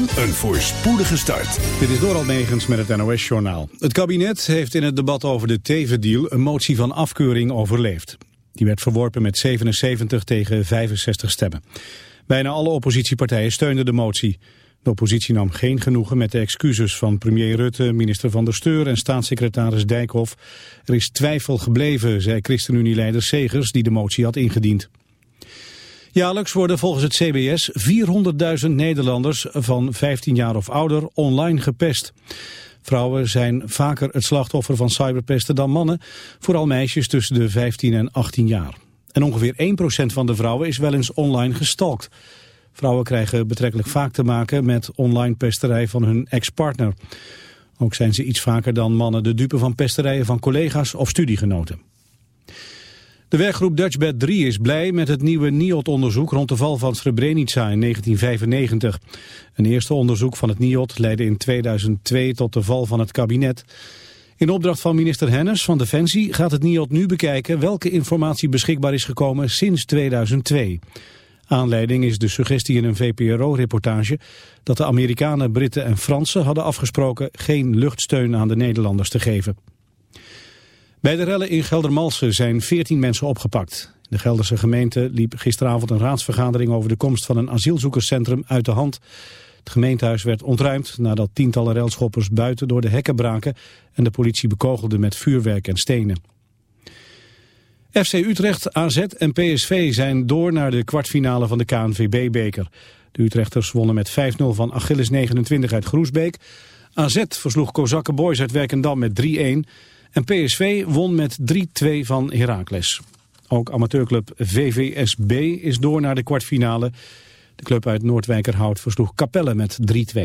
een voorspoedige start. Dit is Doral Megens met het NOS-journaal. Het kabinet heeft in het debat over de Teven-deal een motie van afkeuring overleefd. Die werd verworpen met 77 tegen 65 stemmen. Bijna alle oppositiepartijen steunden de motie. De oppositie nam geen genoegen met de excuses van premier Rutte, minister Van der Steur en staatssecretaris Dijkhoff. Er is twijfel gebleven, zei ChristenUnie-leider Segers die de motie had ingediend. Jaarlijks worden volgens het CBS 400.000 Nederlanders van 15 jaar of ouder online gepest. Vrouwen zijn vaker het slachtoffer van cyberpesten dan mannen, vooral meisjes tussen de 15 en 18 jaar. En ongeveer 1% van de vrouwen is wel eens online gestalkt. Vrouwen krijgen betrekkelijk vaak te maken met online pesterij van hun ex-partner. Ook zijn ze iets vaker dan mannen de dupe van pesterijen van collega's of studiegenoten. De werkgroep Dutchbed 3 is blij met het nieuwe NIOT-onderzoek rond de val van Srebrenica in 1995. Een eerste onderzoek van het NIOT leidde in 2002 tot de val van het kabinet. In opdracht van minister Hennis van Defensie gaat het NIOT nu bekijken welke informatie beschikbaar is gekomen sinds 2002. Aanleiding is de suggestie in een VPRO-reportage dat de Amerikanen, Britten en Fransen hadden afgesproken geen luchtsteun aan de Nederlanders te geven. Bij de rellen in Geldermalsen zijn 14 mensen opgepakt. De Gelderse gemeente liep gisteravond een raadsvergadering over de komst van een asielzoekerscentrum uit de hand. Het gemeentehuis werd ontruimd nadat tientallen relschoppers buiten door de hekken braken en de politie bekogelde met vuurwerk en stenen. FC Utrecht, AZ en PSV zijn door naar de kwartfinale van de KNVB-beker. De Utrechters wonnen met 5-0 van Achilles 29 uit Groesbeek. AZ versloeg Kozakke Boys uit Werkendam met 3-1. En PSV won met 3-2 van Heracles. Ook amateurclub VVSB is door naar de kwartfinale. De club uit Noordwijkerhout versloeg Capelle met 3-2.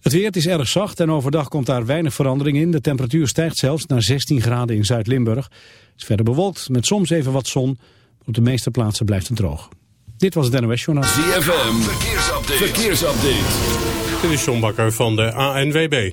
Het weer is erg zacht en overdag komt daar weinig verandering in. De temperatuur stijgt zelfs naar 16 graden in Zuid-Limburg. Het is verder bewolkt met soms even wat zon. Op de meeste plaatsen blijft het droog. Dit was het NOS Journaal. ZFM, verkeersupdate. verkeersupdate. Dit is John Bakker van de ANWB.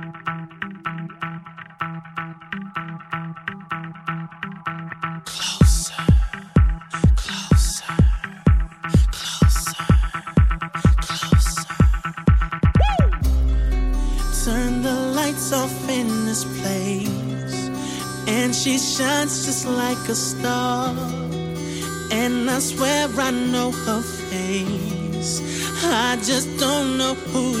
Like a star. And I swear I know her face. I just don't know who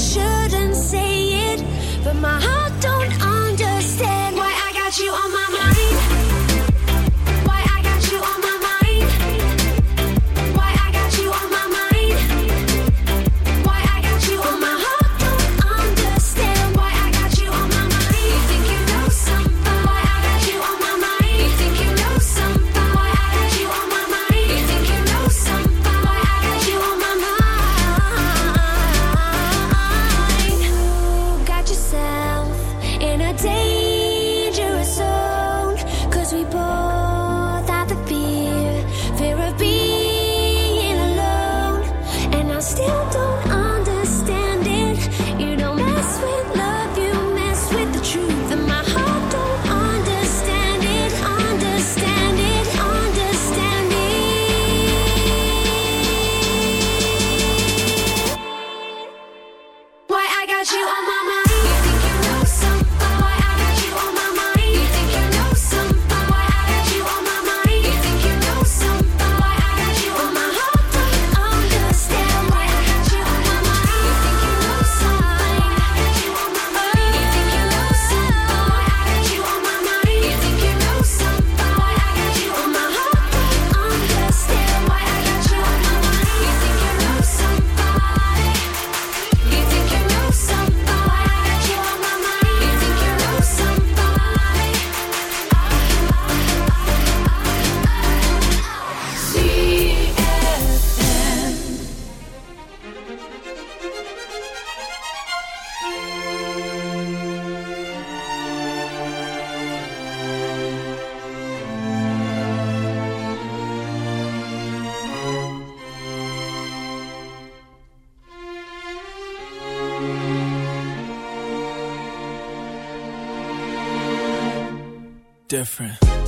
shouldn't say it, but my heart. Different.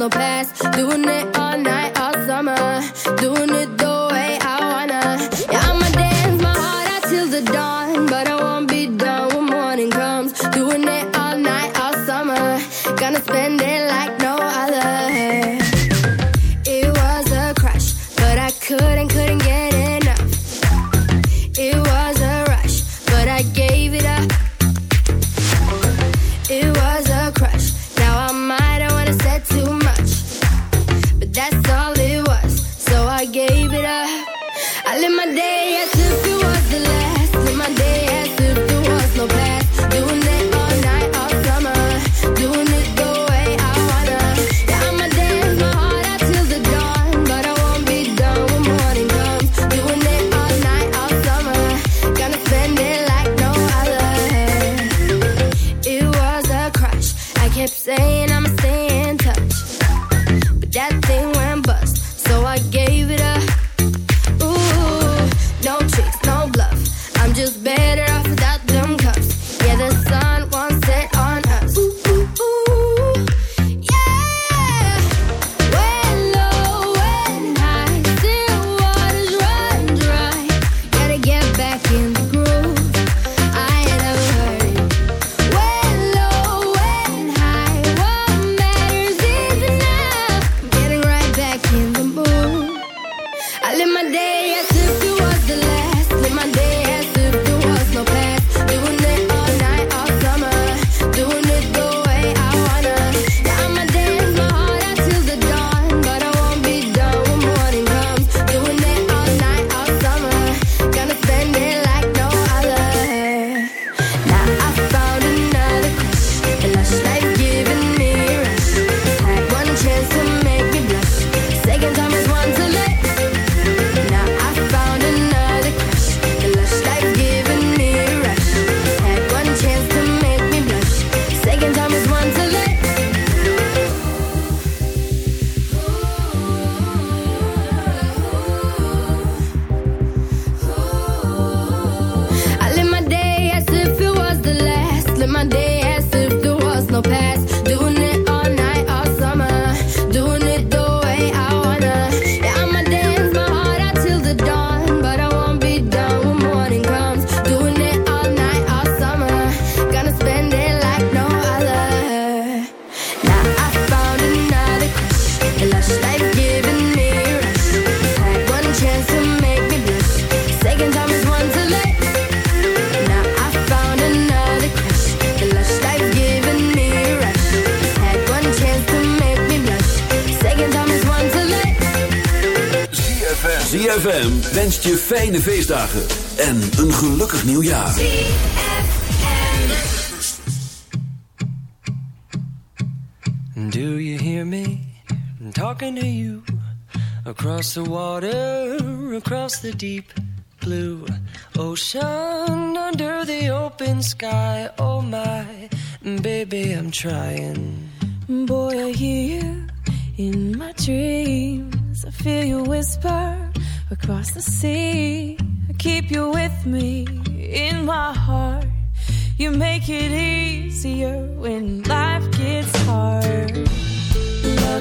no past. fijne feestdagen en een gelukkig nieuwjaar. Do you hear me talking to you? Across the water, across the deep blue ocean, under the open sky. Oh my, baby, I'm trying. Boy, I hear you in my dreams. I feel you whisper across the sea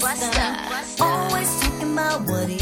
buster. buster. Always talking about what he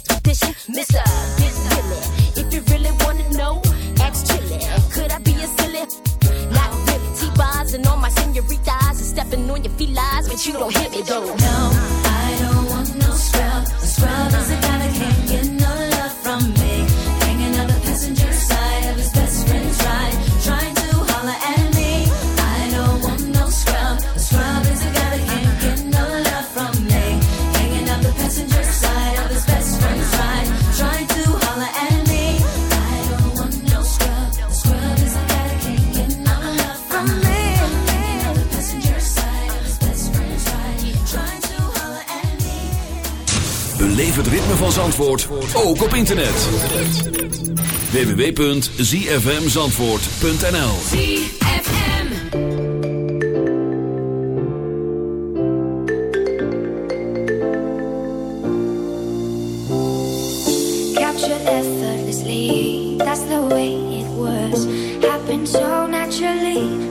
lies, but you don't hit me though. No. van Zandvoort ook op internet. www.zfmzandvoort.nl ZFM Captured effortlessly, that's the way it was Happened so naturally.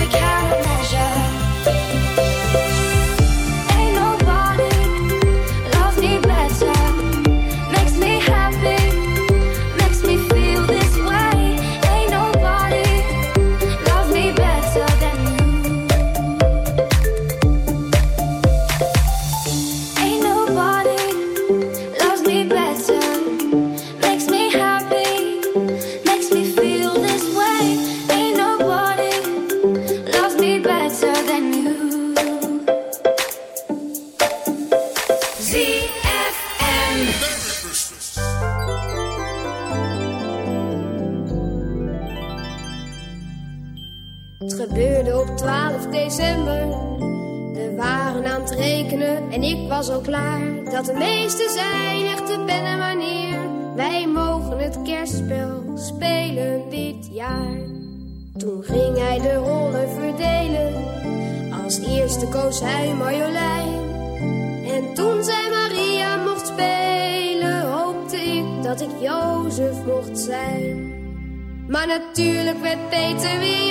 natuurlijk werd beter wie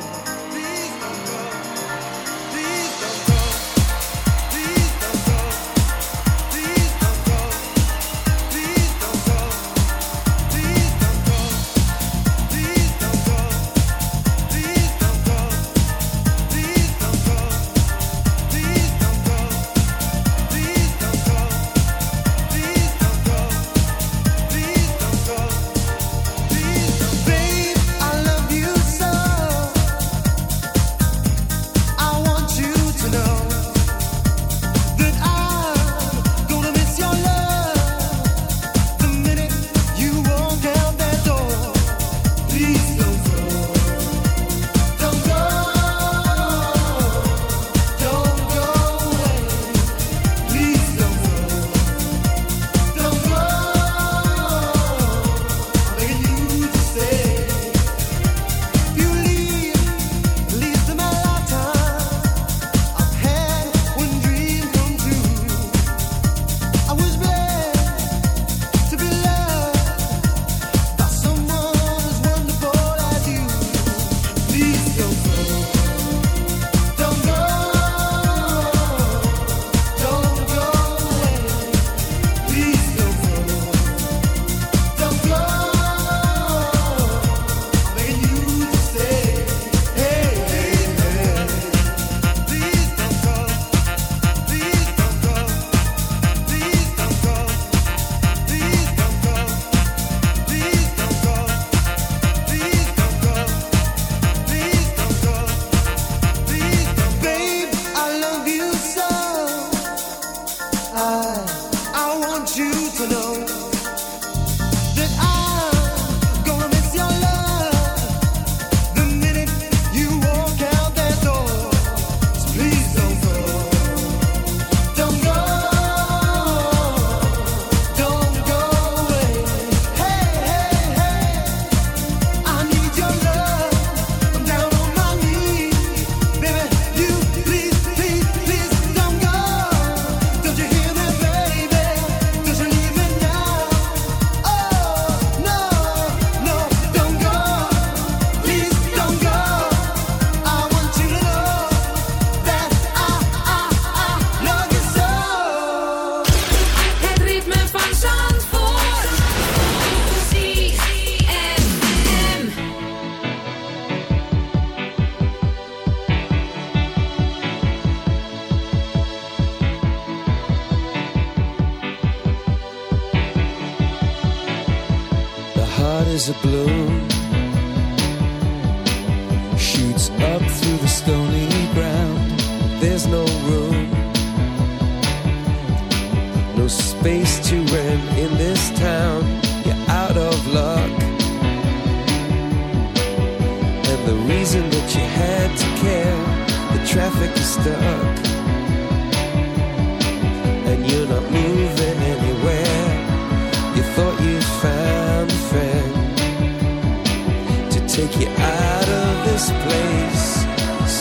out of this place.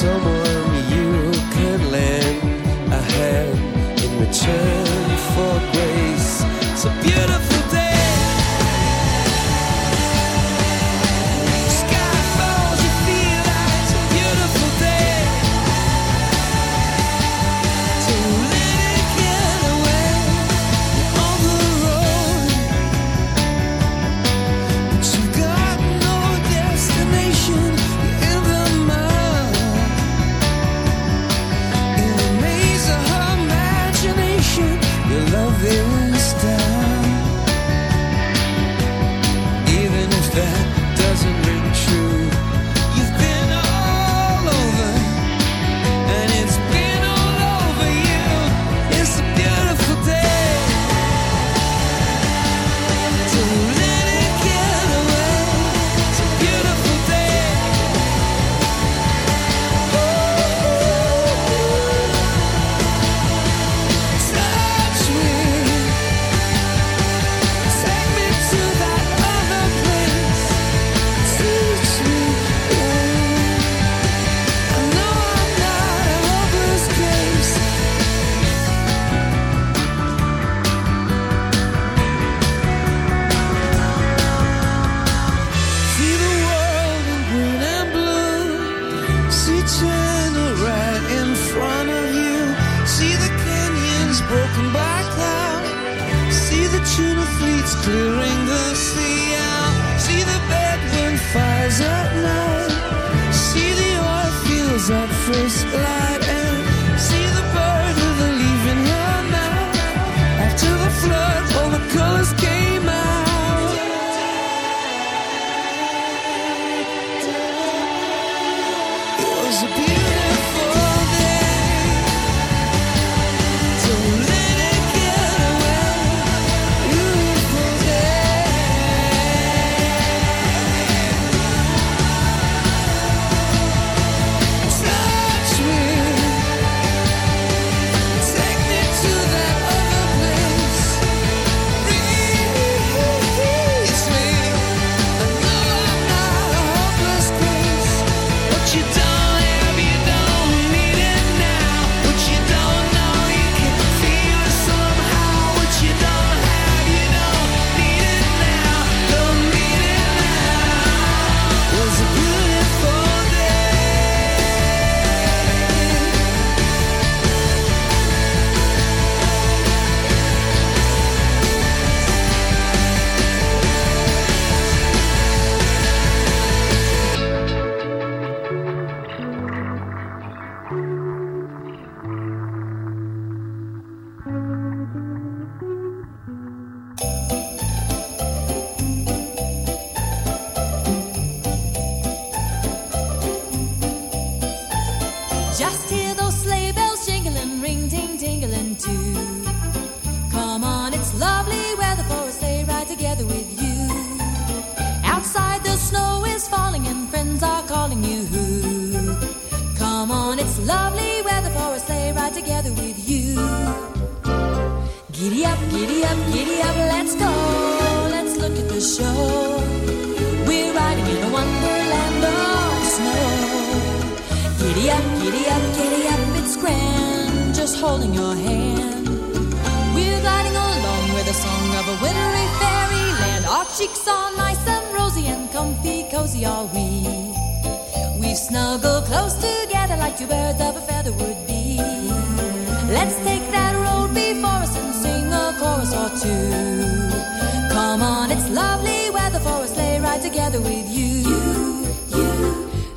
Someone you can lend a hand in return for grace. Giddy up, giddy up, it's grand, just holding your hand. We're gliding along with the song of a wintry fairyland. Our cheeks are nice and rosy and comfy, cozy are we. We've snuggled close together like two birds of a feather would be. Let's take that road before us and sing a chorus or two. Come on, it's lovely weather for a sleigh ride together with you. you.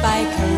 By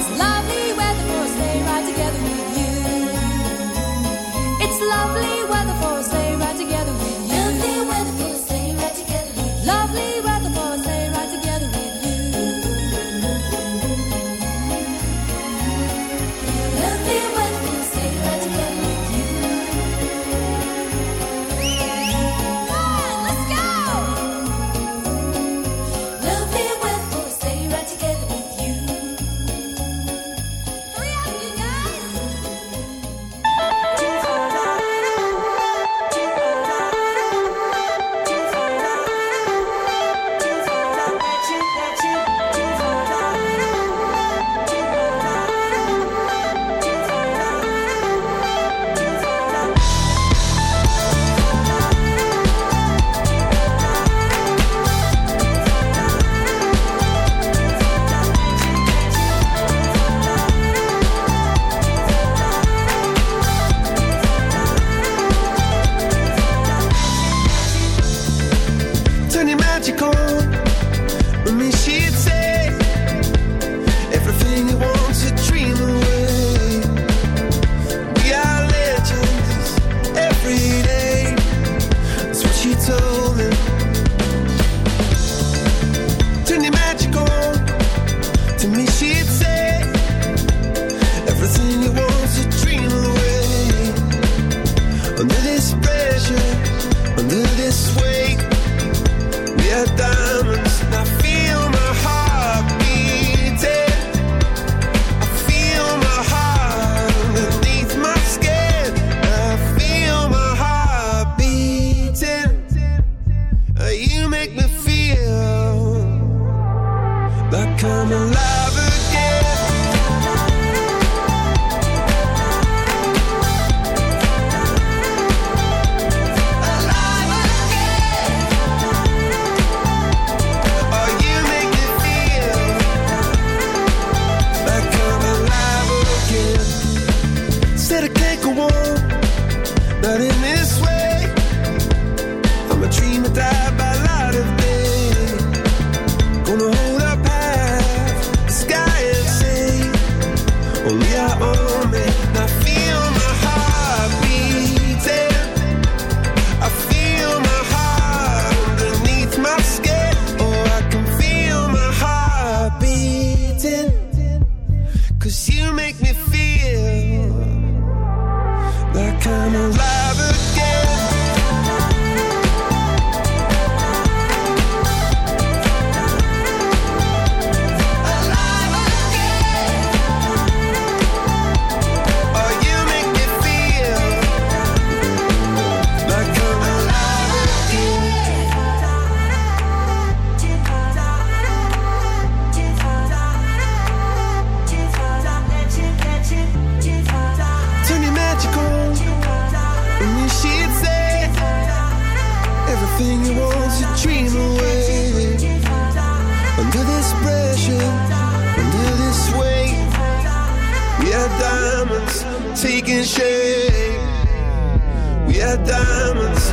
It's love. let that in shame. We had diamonds